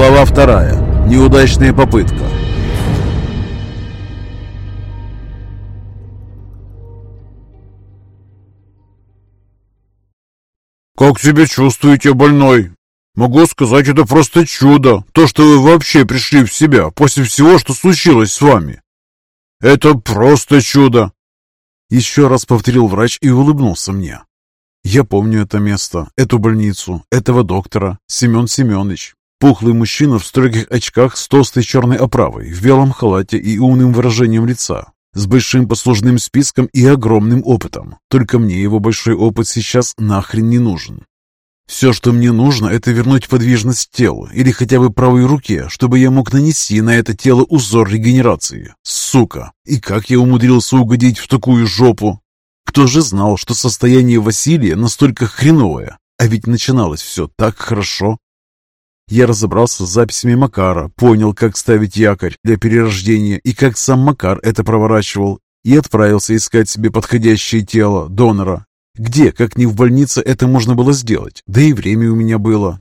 Глава вторая. Неудачная попытка. «Как себя чувствуете, больной?» «Могу сказать, это просто чудо, то, что вы вообще пришли в себя после всего, что случилось с вами. Это просто чудо!» Еще раз повторил врач и улыбнулся мне. Я помню это место, эту больницу, этого доктора, Семен Семенович. Пухлый мужчина в строгих очках с толстой черной оправой, в белом халате и умным выражением лица, с большим послужным списком и огромным опытом. Только мне его большой опыт сейчас нахрен не нужен. Все, что мне нужно, это вернуть подвижность телу или хотя бы правой руке, чтобы я мог нанести на это тело узор регенерации. Сука! И как я умудрился угодить в такую жопу? Кто же знал, что состояние Василия настолько хреновое? А ведь начиналось все так хорошо. Я разобрался с записями Макара, понял, как ставить якорь для перерождения и как сам Макар это проворачивал, и отправился искать себе подходящее тело, донора, где, как ни в больнице, это можно было сделать? Да и время у меня было.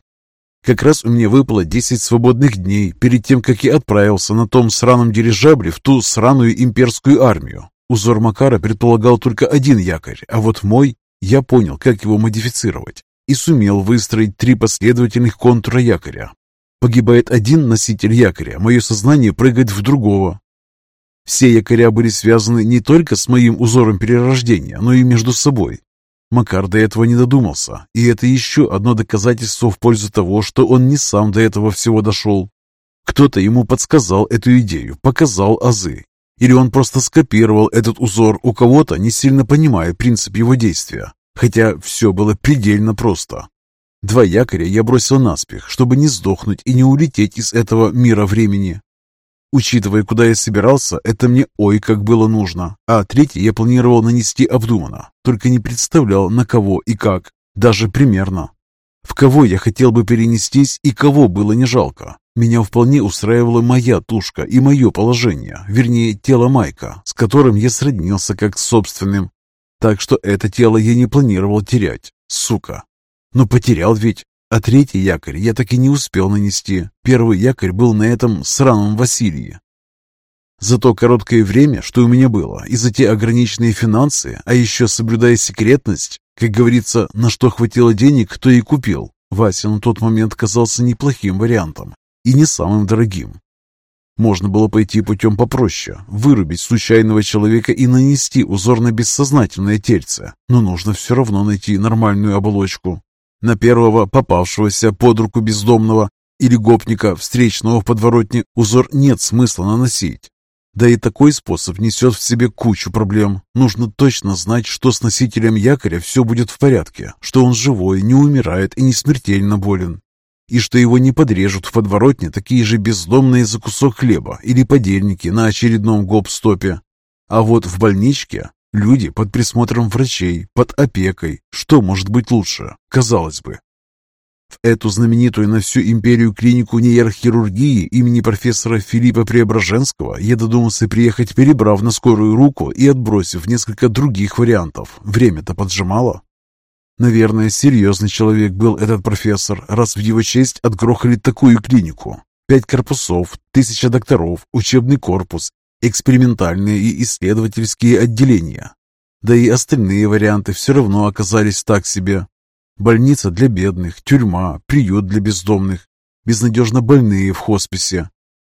Как раз у меня выпало 10 свободных дней перед тем, как я отправился на том сраном дирижабле в ту сраную имперскую армию. Узор Макара предполагал только один якорь, а вот мой, я понял, как его модифицировать, и сумел выстроить три последовательных контура якоря. Погибает один носитель якоря, мое сознание прыгает в другого. Все якоря были связаны не только с моим узором перерождения, но и между собой. Макар до этого не додумался, и это еще одно доказательство в пользу того, что он не сам до этого всего дошел. Кто-то ему подсказал эту идею, показал азы. Или он просто скопировал этот узор у кого-то, не сильно понимая принцип его действия. Хотя все было предельно просто. Два якоря я бросил наспех, чтобы не сдохнуть и не улететь из этого мира времени. Учитывая, куда я собирался, это мне ой как было нужно. А третий я планировал нанести обдуманно, только не представлял на кого и как, даже примерно. В кого я хотел бы перенестись и кого было не жалко. Меня вполне устраивала моя тушка и мое положение, вернее, тело Майка, с которым я сроднился как с собственным. Так что это тело я не планировал терять, сука. Но потерял ведь, а третий якорь я так и не успел нанести. Первый якорь был на этом сраном Василии. За то короткое время, что у меня было, и за те ограниченные финансы, а еще соблюдая секретность, как говорится, на что хватило денег, то и купил. Вася на тот момент казался неплохим вариантом и не самым дорогим. Можно было пойти путем попроще, вырубить случайного человека и нанести узор на бессознательное тельце, но нужно все равно найти нормальную оболочку. На первого попавшегося под руку бездомного или гопника, встречного в подворотне, узор нет смысла наносить. Да и такой способ несет в себе кучу проблем. Нужно точно знать, что с носителем якоря все будет в порядке, что он живой, не умирает и не смертельно болен, и что его не подрежут в подворотне такие же бездомные за кусок хлеба или подельники на очередном гоп-стопе. А вот в больничке Люди под присмотром врачей, под опекой. Что может быть лучше? Казалось бы. В эту знаменитую на всю империю клинику нейрохирургии имени профессора Филиппа Преображенского я додумался приехать, перебрав на скорую руку и отбросив несколько других вариантов. Время-то поджимало. Наверное, серьезный человек был этот профессор, раз в его честь отгрохали такую клинику. Пять корпусов, тысяча докторов, учебный корпус экспериментальные и исследовательские отделения. Да и остальные варианты все равно оказались так себе. Больница для бедных, тюрьма, приют для бездомных, безнадежно больные в хосписе.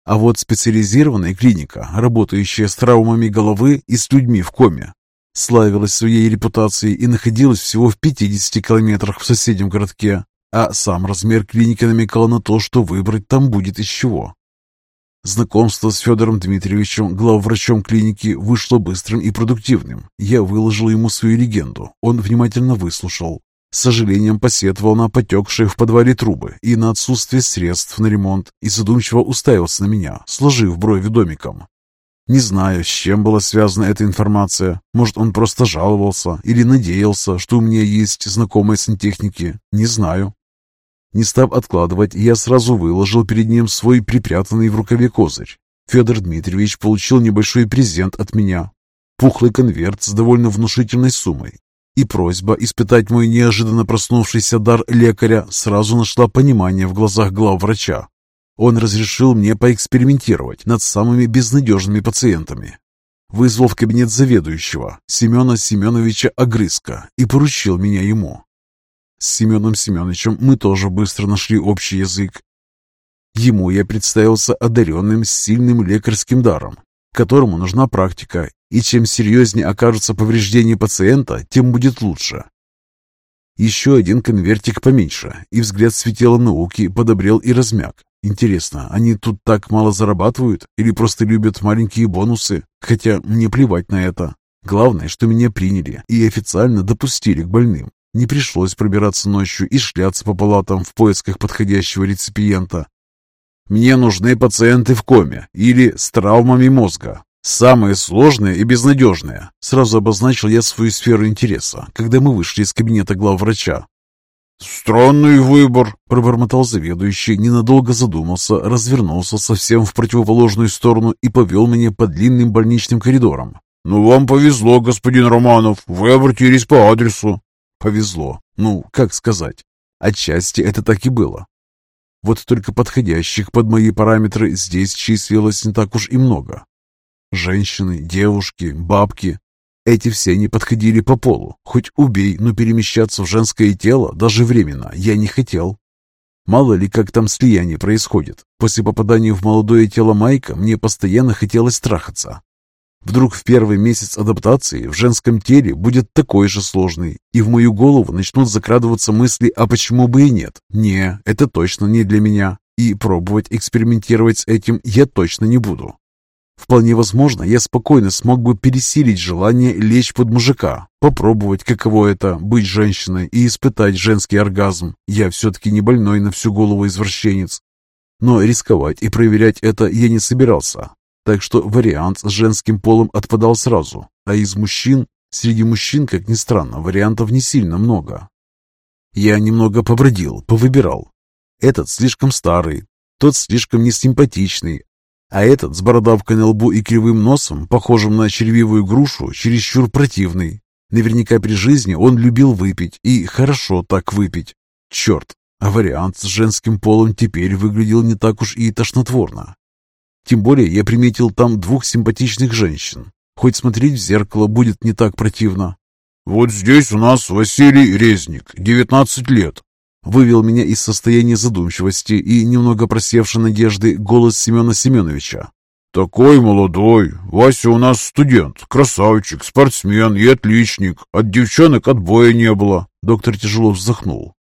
А вот специализированная клиника, работающая с травмами головы и с людьми в коме, славилась своей репутацией и находилась всего в 50 километрах в соседнем городке, а сам размер клиники намекал на то, что выбрать там будет из чего. Знакомство с Федором Дмитриевичем, главврачом клиники, вышло быстрым и продуктивным. Я выложил ему свою легенду. Он внимательно выслушал. С сожалением посетовал на потекшие в подвале трубы и на отсутствие средств на ремонт и задумчиво уставился на меня, сложив брови домиком. Не знаю, с чем была связана эта информация. Может, он просто жаловался или надеялся, что у меня есть знакомые сантехники. Не знаю. Не став откладывать, я сразу выложил перед ним свой припрятанный в рукаве козырь. Федор Дмитриевич получил небольшой презент от меня. Пухлый конверт с довольно внушительной суммой. И просьба испытать мой неожиданно проснувшийся дар лекаря сразу нашла понимание в глазах главврача. Он разрешил мне поэкспериментировать над самыми безнадежными пациентами. Вызвал в кабинет заведующего, Семена Семеновича Огрызка, и поручил меня ему. С Семеном Семеновичем мы тоже быстро нашли общий язык. Ему я представился одаренным с сильным лекарским даром, которому нужна практика, и чем серьезнее окажутся повреждения пациента, тем будет лучше. Еще один конвертик поменьше, и взгляд светила науки подобрел и размяк. Интересно, они тут так мало зарабатывают или просто любят маленькие бонусы? Хотя мне плевать на это. Главное, что меня приняли и официально допустили к больным. Не пришлось пробираться ночью и шляться по палатам в поисках подходящего реципиента. Мне нужны пациенты в коме или с травмами мозга. Самое сложное и безнадежное. Сразу обозначил я свою сферу интереса, когда мы вышли из кабинета главврача. «Странный выбор», — пробормотал заведующий, ненадолго задумался, развернулся совсем в противоположную сторону и повел меня по длинным больничным коридорам. «Ну, вам повезло, господин Романов, вы обратились по адресу». «Повезло. Ну, как сказать. Отчасти это так и было. Вот только подходящих под мои параметры здесь числилось не так уж и много. Женщины, девушки, бабки. Эти все не подходили по полу. Хоть убей, но перемещаться в женское тело, даже временно, я не хотел. Мало ли, как там слияние происходит. После попадания в молодое тело Майка мне постоянно хотелось трахаться. Вдруг в первый месяц адаптации в женском теле будет такой же сложный, и в мою голову начнут закрадываться мысли, а почему бы и нет? Не, это точно не для меня, и пробовать экспериментировать с этим я точно не буду. Вполне возможно, я спокойно смог бы пересилить желание лечь под мужика, попробовать, каково это быть женщиной и испытать женский оргазм. Я все-таки не больной на всю голову извращенец. Но рисковать и проверять это я не собирался. Так что вариант с женским полом отпадал сразу. А из мужчин, среди мужчин, как ни странно, вариантов не сильно много. Я немного побродил, повыбирал. Этот слишком старый, тот слишком несимпатичный, а этот с бородавкой на лбу и кривым носом, похожим на червивую грушу, чересчур противный. Наверняка при жизни он любил выпить, и хорошо так выпить. Черт, а вариант с женским полом теперь выглядел не так уж и тошнотворно. Тем более я приметил там двух симпатичных женщин. Хоть смотреть в зеркало будет не так противно. «Вот здесь у нас Василий Резник, 19 лет». Вывел меня из состояния задумчивости и немного просевшей надежды голос Семена Семеновича. «Такой молодой. Вася у нас студент, красавчик, спортсмен и отличник. От девчонок отбоя не было». Доктор тяжело вздохнул.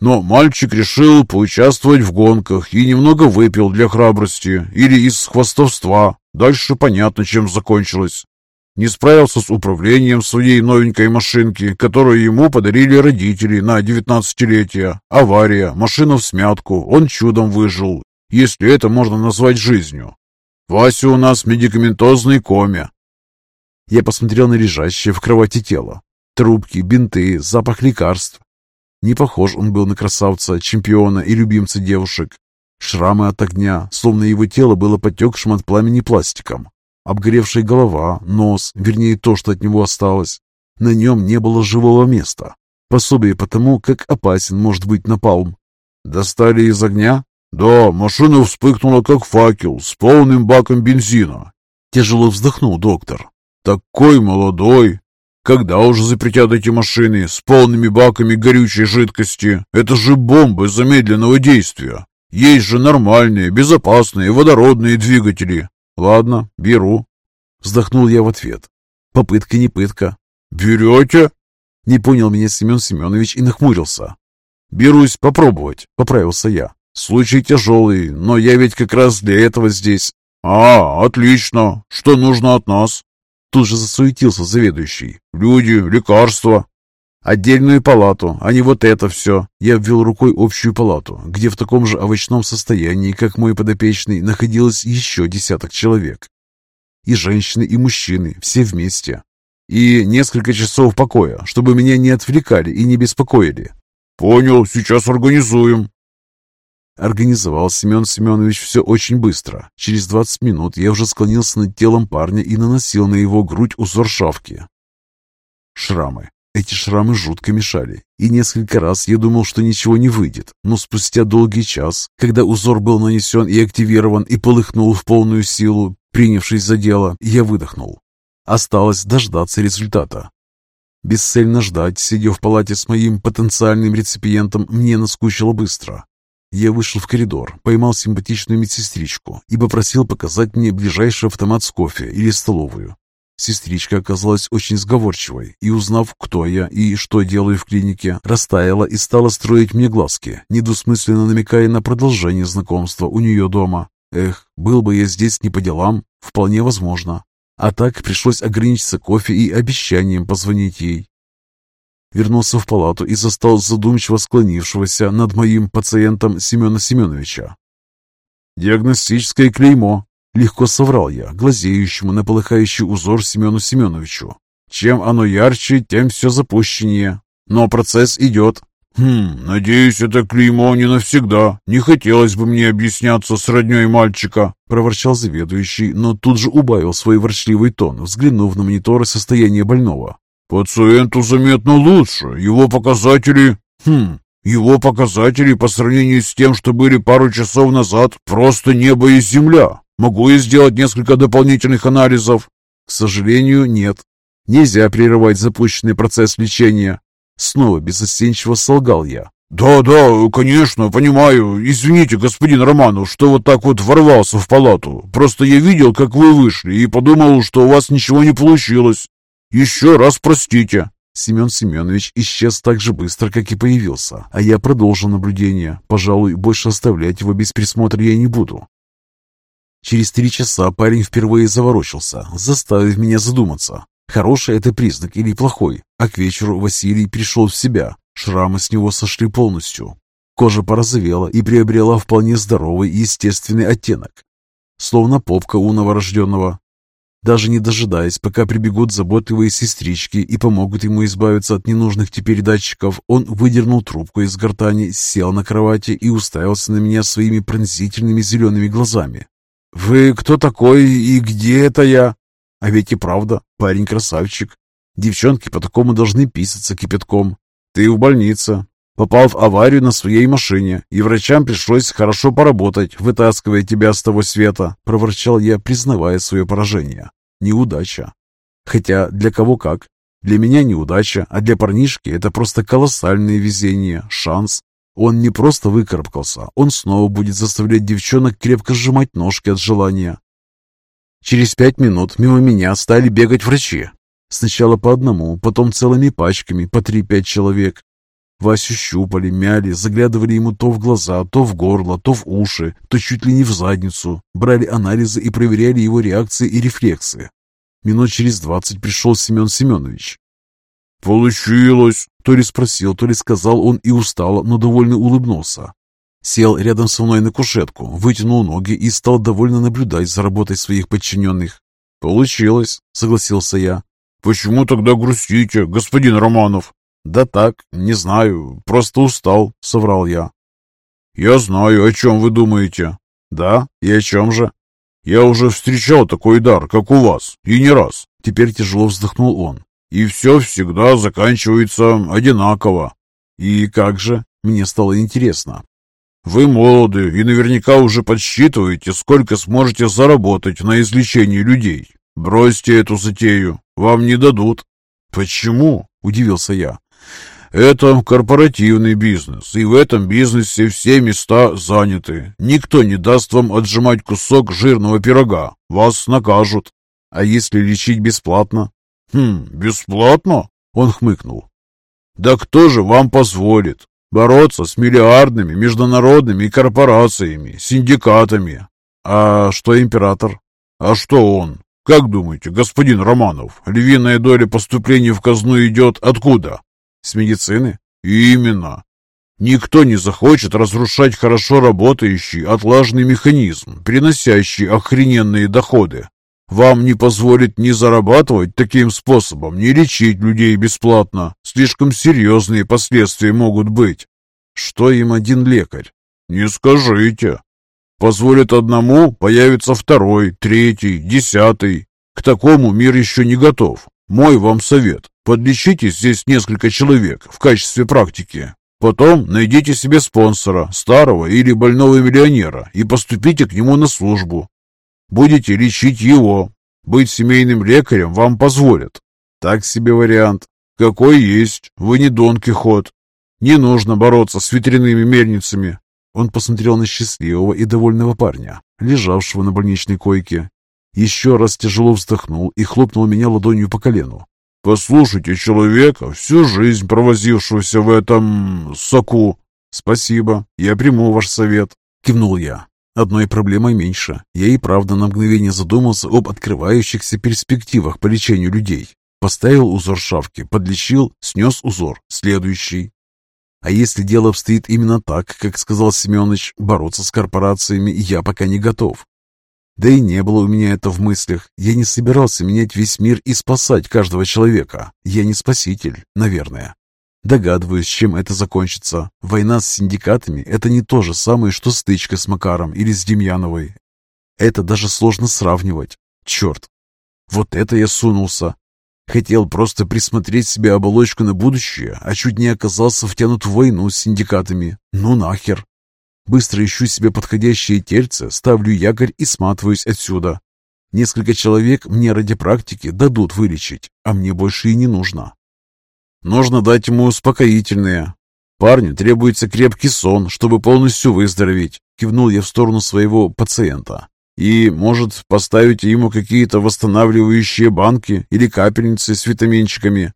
Но мальчик решил поучаствовать в гонках и немного выпил для храбрости или из хвастовства. Дальше понятно, чем закончилось. Не справился с управлением своей новенькой машинки, которую ему подарили родители на девятнадцатилетие. Авария, машина в смятку, он чудом выжил, если это можно назвать жизнью. Вася у нас в медикаментозной коме. Я посмотрел на лежащее в кровати тело. Трубки, бинты, запах лекарств. Не похож он был на красавца, чемпиона и любимца девушек. Шрамы от огня, словно его тело было потекшим от пламени пластиком. Обгоревшая голова, нос, вернее то, что от него осталось. На нем не было живого места. Пособие по тому, как опасен может быть напалм. Достали из огня? Да, машина вспыхнула как факел с полным баком бензина. Тяжело вздохнул доктор. Такой молодой, когда уже запретят эти машины с полными баками горючей жидкости? Это же бомбы замедленного действия. Есть же нормальные, безопасные водородные двигатели. Ладно, беру. Вздохнул я в ответ. Попытка не пытка. Берете? Не понял меня Семен Семенович и нахмурился. Берусь попробовать, поправился я. Случай тяжелый, но я ведь как раз для этого здесь. А, отлично. Что нужно от нас? Тут же засуетился заведующий. «Люди, лекарства». «Отдельную палату, а не вот это все». Я ввел рукой общую палату, где в таком же овощном состоянии, как мой подопечный, находилось еще десяток человек. И женщины, и мужчины, все вместе. И несколько часов покоя, чтобы меня не отвлекали и не беспокоили. «Понял, сейчас организуем». Организовал Семен Семенович все очень быстро. Через 20 минут я уже склонился над телом парня и наносил на его грудь узор шавки. Шрамы. Эти шрамы жутко мешали, и несколько раз я думал, что ничего не выйдет, но спустя долгий час, когда узор был нанесен и активирован и полыхнул в полную силу, принявшись за дело, я выдохнул. Осталось дождаться результата. Бесцельно ждать, сидя в палате с моим потенциальным реципиентом, мне наскучило быстро. Я вышел в коридор, поймал симпатичную медсестричку и попросил показать мне ближайший автомат с кофе или столовую. Сестричка оказалась очень сговорчивой и, узнав, кто я и что делаю в клинике, растаяла и стала строить мне глазки, недвусмысленно намекая на продолжение знакомства у нее дома. Эх, был бы я здесь не по делам, вполне возможно. А так пришлось ограничиться кофе и обещанием позвонить ей. Вернулся в палату и застал задумчиво склонившегося над моим пациентом Семена Семеновича. «Диагностическое клеймо», Легко соврал я, глазеющему на полыхающий узор Семену Семеновичу. Чем оно ярче, тем все запущеннее. Но процесс идет. «Хм, надеюсь, это клеймо не навсегда. Не хотелось бы мне объясняться с родней мальчика», — проворчал заведующий, но тут же убавил свой ворчливый тон, взглянув на мониторы состояния больного. «Пациенту заметно лучше. Его показатели... Хм, его показатели по сравнению с тем, что были пару часов назад, просто небо и земля. Могу я сделать несколько дополнительных анализов? К сожалению, нет. Нельзя прерывать запущенный процесс лечения. Снова безостенчиво солгал я. «Да, да, конечно, понимаю. Извините, господин Романов, что вот так вот ворвался в палату. Просто я видел, как вы вышли, и подумал, что у вас ничего не получилось. Еще раз простите». Семен Семенович исчез так же быстро, как и появился, а я продолжил наблюдение. Пожалуй, больше оставлять его без присмотра я не буду. Через три часа парень впервые заворочился, заставив меня задуматься. Хороший это признак или плохой? А к вечеру Василий пришел в себя. Шрамы с него сошли полностью. Кожа порозовела и приобрела вполне здоровый и естественный оттенок. Словно попка у новорожденного. Даже не дожидаясь, пока прибегут заботливые сестрички и помогут ему избавиться от ненужных теперь датчиков, он выдернул трубку из гортани, сел на кровати и уставился на меня своими пронзительными зелеными глазами. «Вы кто такой и где это я?» А ведь и правда, парень красавчик. Девчонки по такому должны писаться кипятком. Ты в больнице. Попал в аварию на своей машине, и врачам пришлось хорошо поработать, вытаскивая тебя с того света, проворчал я, признавая свое поражение. Неудача. Хотя для кого как. Для меня неудача, а для парнишки это просто колоссальное везение, шанс, он не просто выкарабкался, он снова будет заставлять девчонок крепко сжимать ножки от желания. Через пять минут мимо меня стали бегать врачи. Сначала по одному, потом целыми пачками, по три-пять человек. Васю щупали, мяли, заглядывали ему то в глаза, то в горло, то в уши, то чуть ли не в задницу. Брали анализы и проверяли его реакции и рефлексы. Минут через двадцать пришел Семен Семенович. «Получилось!» То ли спросил, то ли сказал он и устало, но довольно улыбнулся. Сел рядом со мной на кушетку, вытянул ноги и стал довольно наблюдать за работой своих подчиненных. «Получилось», — согласился я. «Почему тогда грустите, господин Романов?» «Да так, не знаю, просто устал», — соврал я. «Я знаю, о чем вы думаете». «Да? И о чем же?» «Я уже встречал такой дар, как у вас, и не раз». Теперь тяжело вздохнул он. И все всегда заканчивается одинаково. И как же? Мне стало интересно. Вы молоды и наверняка уже подсчитываете, сколько сможете заработать на излечении людей. Бросьте эту затею, вам не дадут. Почему? Удивился я. Это корпоративный бизнес, и в этом бизнесе все места заняты. Никто не даст вам отжимать кусок жирного пирога. Вас накажут. А если лечить бесплатно? «Хм, бесплатно?» — он хмыкнул. «Да кто же вам позволит бороться с миллиардными международными корпорациями, синдикатами? А что император? А что он? Как думаете, господин Романов, львиная доля поступлений в казну идет откуда? С медицины? Именно. Никто не захочет разрушать хорошо работающий отлаженный механизм, приносящий охрененные доходы. Вам не позволит ни зарабатывать таким способом, ни лечить людей бесплатно. Слишком серьезные последствия могут быть. Что им один лекарь? Не скажите. Позволит одному, появится второй, третий, десятый. К такому мир еще не готов. Мой вам совет. Подлечите здесь несколько человек в качестве практики. Потом найдите себе спонсора, старого или больного миллионера, и поступите к нему на службу. Будете лечить его. Быть семейным лекарем вам позволят. Так себе вариант. Какой есть. Вы не Дон Кихот. Не нужно бороться с ветряными мельницами. Он посмотрел на счастливого и довольного парня, лежавшего на больничной койке. Еще раз тяжело вздохнул и хлопнул меня ладонью по колену. «Послушайте человека, всю жизнь провозившегося в этом соку». «Спасибо, я приму ваш совет», — кивнул я. Одной проблемой меньше. Я и правда на мгновение задумался об открывающихся перспективах по лечению людей. Поставил узор шавки, подлечил, снес узор. Следующий. А если дело обстоит именно так, как сказал Семенович, бороться с корпорациями я пока не готов. Да и не было у меня это в мыслях. Я не собирался менять весь мир и спасать каждого человека. Я не спаситель, наверное. Догадываюсь, чем это закончится. Война с синдикатами – это не то же самое, что стычка с Макаром или с Демьяновой. Это даже сложно сравнивать. Черт! Вот это я сунулся. Хотел просто присмотреть себе оболочку на будущее, а чуть не оказался втянут в войну с синдикатами. Ну нахер! Быстро ищу себе подходящее тельце, ставлю якорь и сматываюсь отсюда. Несколько человек мне ради практики дадут вылечить, а мне больше и не нужно. Нужно дать ему успокоительное. Парню требуется крепкий сон, чтобы полностью выздороветь. Кивнул я в сторону своего пациента. И, может, поставить ему какие-то восстанавливающие банки или капельницы с витаминчиками.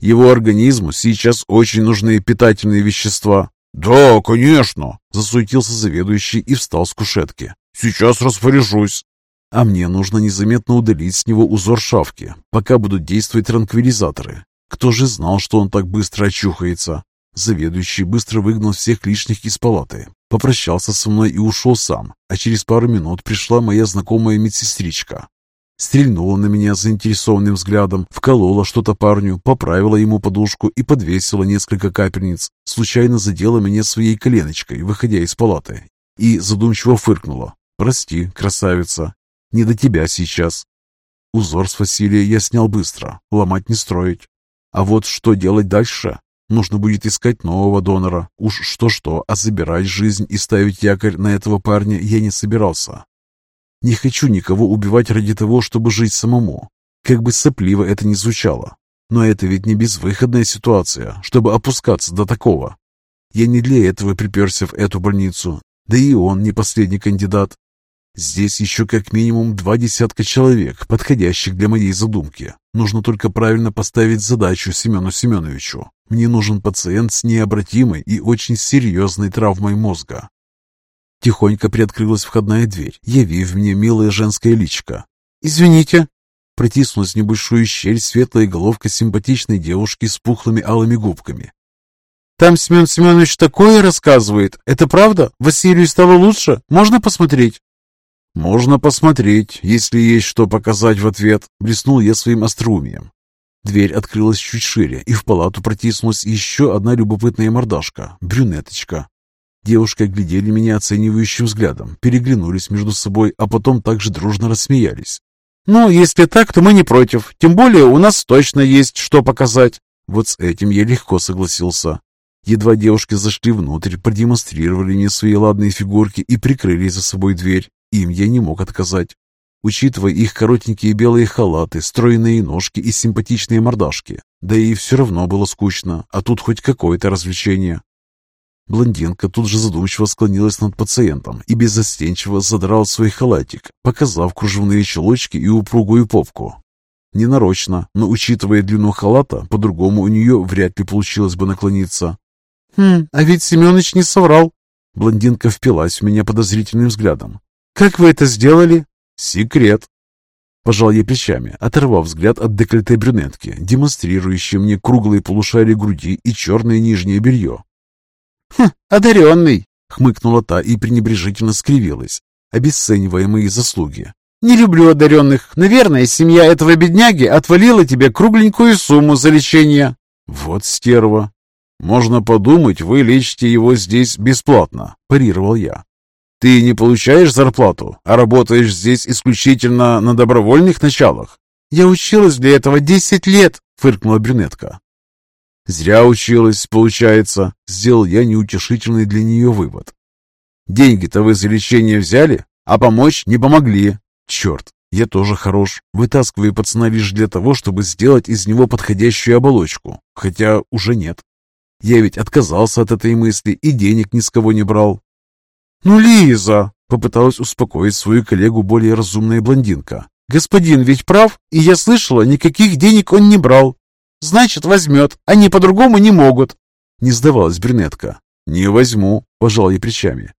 Его организму сейчас очень нужны питательные вещества, «Да, конечно!» – засуетился заведующий и встал с кушетки. «Сейчас распоряжусь!» А мне нужно незаметно удалить с него узор шавки, пока будут действовать транквилизаторы. Кто же знал, что он так быстро очухается? Заведующий быстро выгнал всех лишних из палаты, попрощался со мной и ушел сам, а через пару минут пришла моя знакомая медсестричка. Стрельнула на меня заинтересованным взглядом, вколола что-то парню, поправила ему подушку и подвесила несколько капельниц. Случайно задела меня своей коленочкой, выходя из палаты, и задумчиво фыркнула. «Прости, красавица, не до тебя сейчас». Узор с Василия я снял быстро, ломать не строить. А вот что делать дальше? Нужно будет искать нового донора. Уж что-что, а забирать жизнь и ставить якорь на этого парня я не собирался. Не хочу никого убивать ради того, чтобы жить самому. Как бы сопливо это ни звучало. Но это ведь не безвыходная ситуация, чтобы опускаться до такого. Я не для этого приперся в эту больницу, да и он не последний кандидат. Здесь еще как минимум два десятка человек, подходящих для моей задумки. Нужно только правильно поставить задачу Семену Семеновичу. Мне нужен пациент с необратимой и очень серьезной травмой мозга. Тихонько приоткрылась входная дверь, явив мне милое женское личико. «Извините!» Протиснулась в небольшую щель светлая головка симпатичной девушки с пухлыми алыми губками. «Там Семен Семенович такое рассказывает. Это правда? Василию стало лучше? Можно посмотреть?» «Можно посмотреть, если есть что показать в ответ», — блеснул я своим остроумием. Дверь открылась чуть шире, и в палату протиснулась еще одна любопытная мордашка, брюнеточка, Девушки глядели меня оценивающим взглядом, переглянулись между собой, а потом также дружно рассмеялись. «Ну, если так, то мы не против. Тем более у нас точно есть что показать». Вот с этим я легко согласился. Едва девушки зашли внутрь, продемонстрировали мне свои ладные фигурки и прикрыли за собой дверь. Им я не мог отказать. Учитывая их коротенькие белые халаты, стройные ножки и симпатичные мордашки. Да и все равно было скучно, а тут хоть какое-то развлечение. Блондинка тут же задумчиво склонилась над пациентом и беззастенчиво задрал свой халатик, показав кружевные чулочки и упругую попку. Ненарочно, но учитывая длину халата, по-другому у нее вряд ли получилось бы наклониться. «Хм, а ведь Семенович не соврал». Блондинка впилась в меня подозрительным взглядом. «Как вы это сделали?» «Секрет». Пожал я плечами, оторвав взгляд от декольте брюнетки, демонстрирующей мне круглые полушария груди и черное нижнее белье, «Хм, одаренный!» — хмыкнула та и пренебрежительно скривилась, обесценивая мои заслуги. «Не люблю одаренных. Наверное, семья этого бедняги отвалила тебе кругленькую сумму за лечение». «Вот стерва. Можно подумать, вы лечите его здесь бесплатно», – парировал я. «Ты не получаешь зарплату, а работаешь здесь исключительно на добровольных началах?» «Я училась для этого десять лет», фыркнула брюнетка. «Зря училась, получается», — сделал я неутешительный для нее вывод. «Деньги-то вы за лечение взяли, а помочь не помогли. Черт, я тоже хорош. Вытаскиваю пацана лишь для того, чтобы сделать из него подходящую оболочку. Хотя уже нет. Я ведь отказался от этой мысли и денег ни с кого не брал. «Ну, Лиза!» — попыталась успокоить свою коллегу более разумная блондинка. «Господин ведь прав, и я слышала, никаких денег он не брал. Значит, возьмет. Они по-другому не могут». Не сдавалась брюнетка. «Не возьму», — пожал я плечами.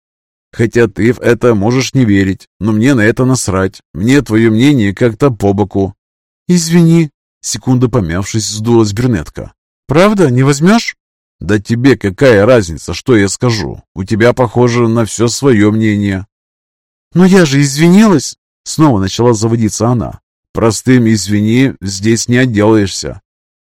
Хотя ты в это можешь не верить, но мне на это насрать. Мне твое мнение как-то по боку». «Извини», — секунду помявшись, сдулась брюнетка. «Правда, не возьмешь?» «Да тебе какая разница, что я скажу? У тебя, похоже, на все свое мнение». «Но я же извинилась!» Снова начала заводиться она. «Простым извини, здесь не отделаешься».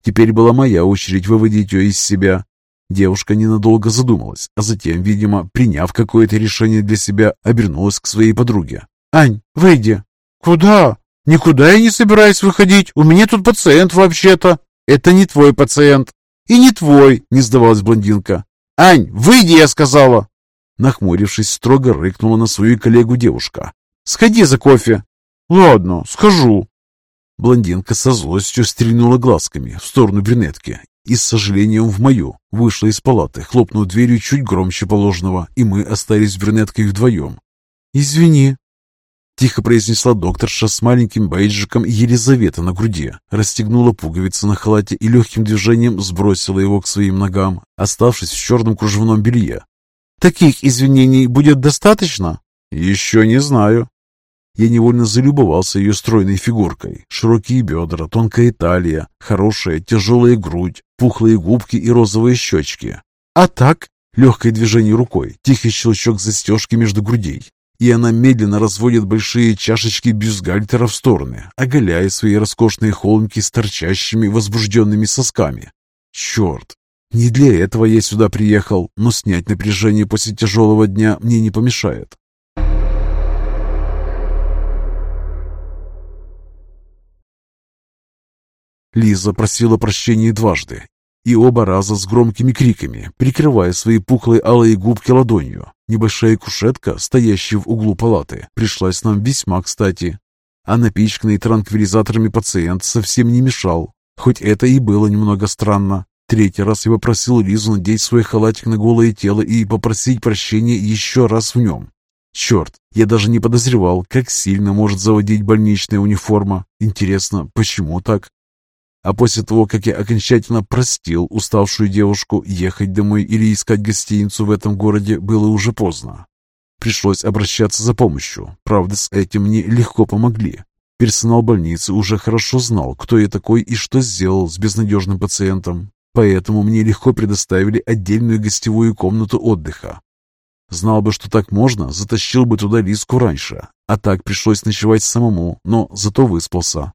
Теперь была моя очередь выводить ее из себя. Девушка ненадолго задумалась, а затем, видимо, приняв какое-то решение для себя, обернулась к своей подруге. «Ань, выйди!» «Куда?» «Никуда я не собираюсь выходить. У меня тут пациент вообще-то». «Это не твой пациент». «И не твой», — не сдавалась блондинка. «Ань, выйди, я сказала!» Нахмурившись, строго рыкнула на свою коллегу девушка. «Сходи за кофе». «Ладно, схожу». Блондинка со злостью стрельнула глазками в сторону брюнетки и с сожалением в мою. Вышла из палаты, хлопнув дверью чуть громче положенного, и мы остались с брюнеткой вдвоем. «Извини», — тихо произнесла докторша с маленьким бейджиком Елизавета на груди, расстегнула пуговицы на халате и легким движением сбросила его к своим ногам, оставшись в черном кружевном белье. «Таких извинений будет достаточно?» «Еще не знаю», я невольно залюбовался ее стройной фигуркой. Широкие бедра, тонкая талия, хорошая тяжелая грудь, пухлые губки и розовые щечки. А так, легкое движение рукой, тихий щелчок застежки между грудей. И она медленно разводит большие чашечки бюстгальтера в стороны, оголяя свои роскошные холмики с торчащими возбужденными сосками. Черт! Не для этого я сюда приехал, но снять напряжение после тяжелого дня мне не помешает. Лиза просила прощения дважды, и оба раза с громкими криками, прикрывая свои пухлые алые губки ладонью. Небольшая кушетка, стоящая в углу палаты, пришлась нам весьма кстати. А напичканный транквилизаторами пациент совсем не мешал, хоть это и было немного странно. Третий раз я попросил Лизу надеть свой халатик на голое тело и попросить прощения еще раз в нем. Черт, я даже не подозревал, как сильно может заводить больничная униформа. Интересно, почему так? А после того, как я окончательно простил уставшую девушку, ехать домой или искать гостиницу в этом городе было уже поздно. Пришлось обращаться за помощью. Правда, с этим мне легко помогли. Персонал больницы уже хорошо знал, кто я такой и что сделал с безнадежным пациентом. Поэтому мне легко предоставили отдельную гостевую комнату отдыха. Знал бы, что так можно, затащил бы туда Лиску раньше. А так пришлось ночевать самому, но зато выспался.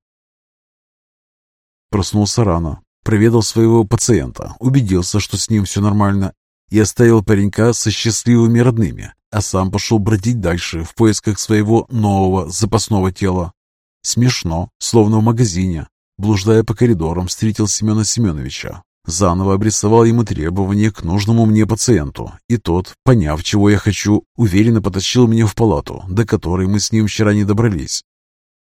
Проснулся рано, проведал своего пациента, убедился, что с ним все нормально, и оставил паренька со счастливыми родными, а сам пошел бродить дальше в поисках своего нового запасного тела. Смешно, словно в магазине. Блуждая по коридорам, встретил Семена Семеновича. Заново обрисовал ему требования к нужному мне пациенту, и тот, поняв, чего я хочу, уверенно потащил меня в палату, до которой мы с ним вчера не добрались.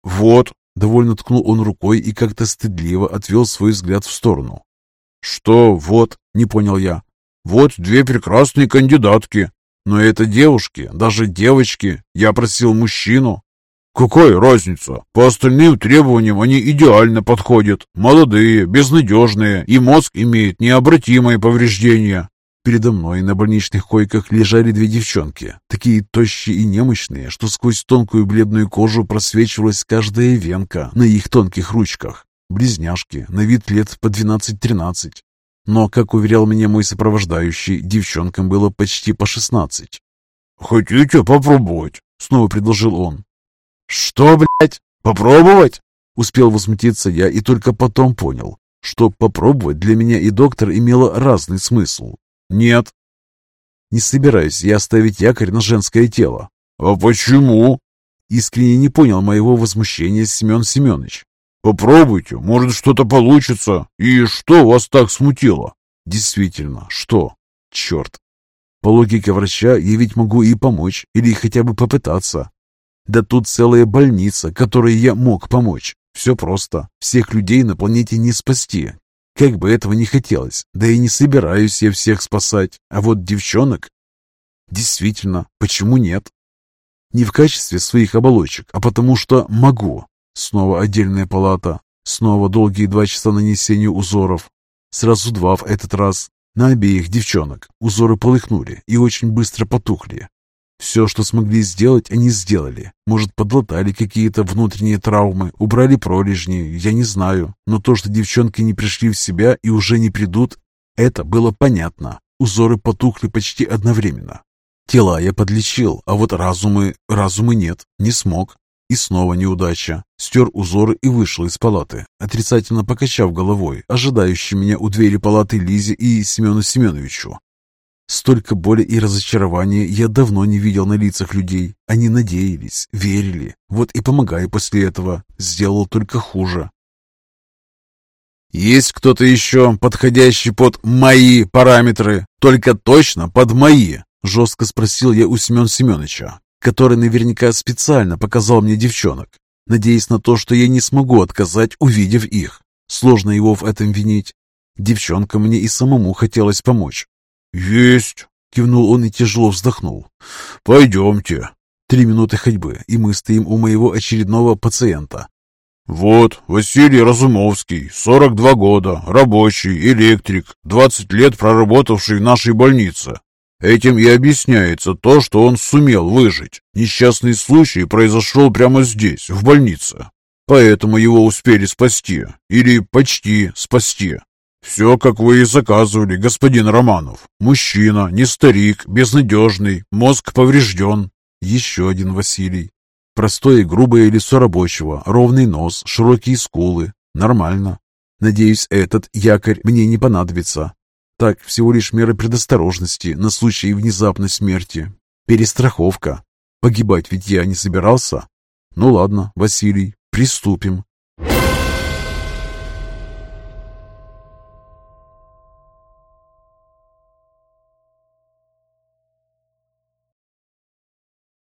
«Вот», Довольно ткнул он рукой и как-то стыдливо отвел свой взгляд в сторону. «Что вот?» — не понял я. «Вот две прекрасные кандидатки. Но это девушки, даже девочки. Я просил мужчину». «Какая разница? По остальным требованиям они идеально подходят. Молодые, безнадежные, и мозг имеет необратимые повреждения. Передо мной на больничных койках лежали две девчонки, такие тощие и немощные, что сквозь тонкую бледную кожу просвечивалась каждая венка на их тонких ручках. Близняшки, на вид лет по 12-13. Но, как уверял меня мой сопровождающий, девчонкам было почти по 16. «Хотите попробовать?» — снова предложил он. «Что, блядь, попробовать?» Успел возмутиться я и только потом понял, что попробовать для меня и доктор имело разный смысл. «Нет». «Не собираюсь я оставить якорь на женское тело». «А почему?» Искренне не понял моего возмущения Семен Семенович. Попробуйте, может что-то получится. И что вас так смутило? Действительно, что? Черт. По логике врача я ведь могу и помочь, или хотя бы попытаться. Да тут целая больница, которой я мог помочь. Все просто. Всех людей на планете не спасти. Как бы этого не хотелось. Да и не собираюсь я всех спасать. А вот девчонок... Действительно, почему нет? Не в качестве своих оболочек, а потому что могу. Снова отдельная палата. Снова долгие два часа нанесения узоров. Сразу два в этот раз. На обеих девчонок. Узоры полыхнули и очень быстро потухли. Все, что смогли сделать, они сделали. Может, подлатали какие-то внутренние травмы, убрали пролежни, я не знаю. Но то, что девчонки не пришли в себя и уже не придут, это было понятно. Узоры потухли почти одновременно. Тела я подлечил, а вот разумы... разумы нет, не смог. И снова неудача. Стер узоры и вышел из палаты, отрицательно покачав головой, ожидающий меня у двери палаты Лизе и Семену Семеновичу. Столько боли и разочарования я давно не видел на лицах людей. Они надеялись, верили. Вот и помогая после этого. Сделал только хуже. «Есть кто-то еще, подходящий под мои параметры? Только точно под мои?» Жестко спросил я у Семена Семеновича, который наверняка специально показал мне девчонок, надеясь на то, что я не смогу отказать, увидев их. Сложно его в этом винить. Девчонкам мне и самому хотелось помочь. «Есть!» — кивнул он и тяжело вздохнул. «Пойдемте». Три минуты ходьбы, и мы стоим у моего очередного пациента. «Вот, Василий Разумовский, 42 года, рабочий, электрик, 20 лет проработавший в нашей больнице. Этим и объясняется то, что он сумел выжить. Несчастный случай произошел прямо здесь, в больнице. Поэтому его успели спасти. Или почти спасти. Все, как вы и заказывали, господин Романов. Мужчина, не старик, безнадежный, мозг поврежден. Еще один Василий. Простое грубое лицо рабочего, ровный нос, широкие скулы. Нормально. Надеюсь, этот якорь мне не понадобится. Так, всего лишь меры предосторожности на случай внезапной смерти. Перестраховка. Погибать ведь я не собирался. Ну ладно, Василий, приступим.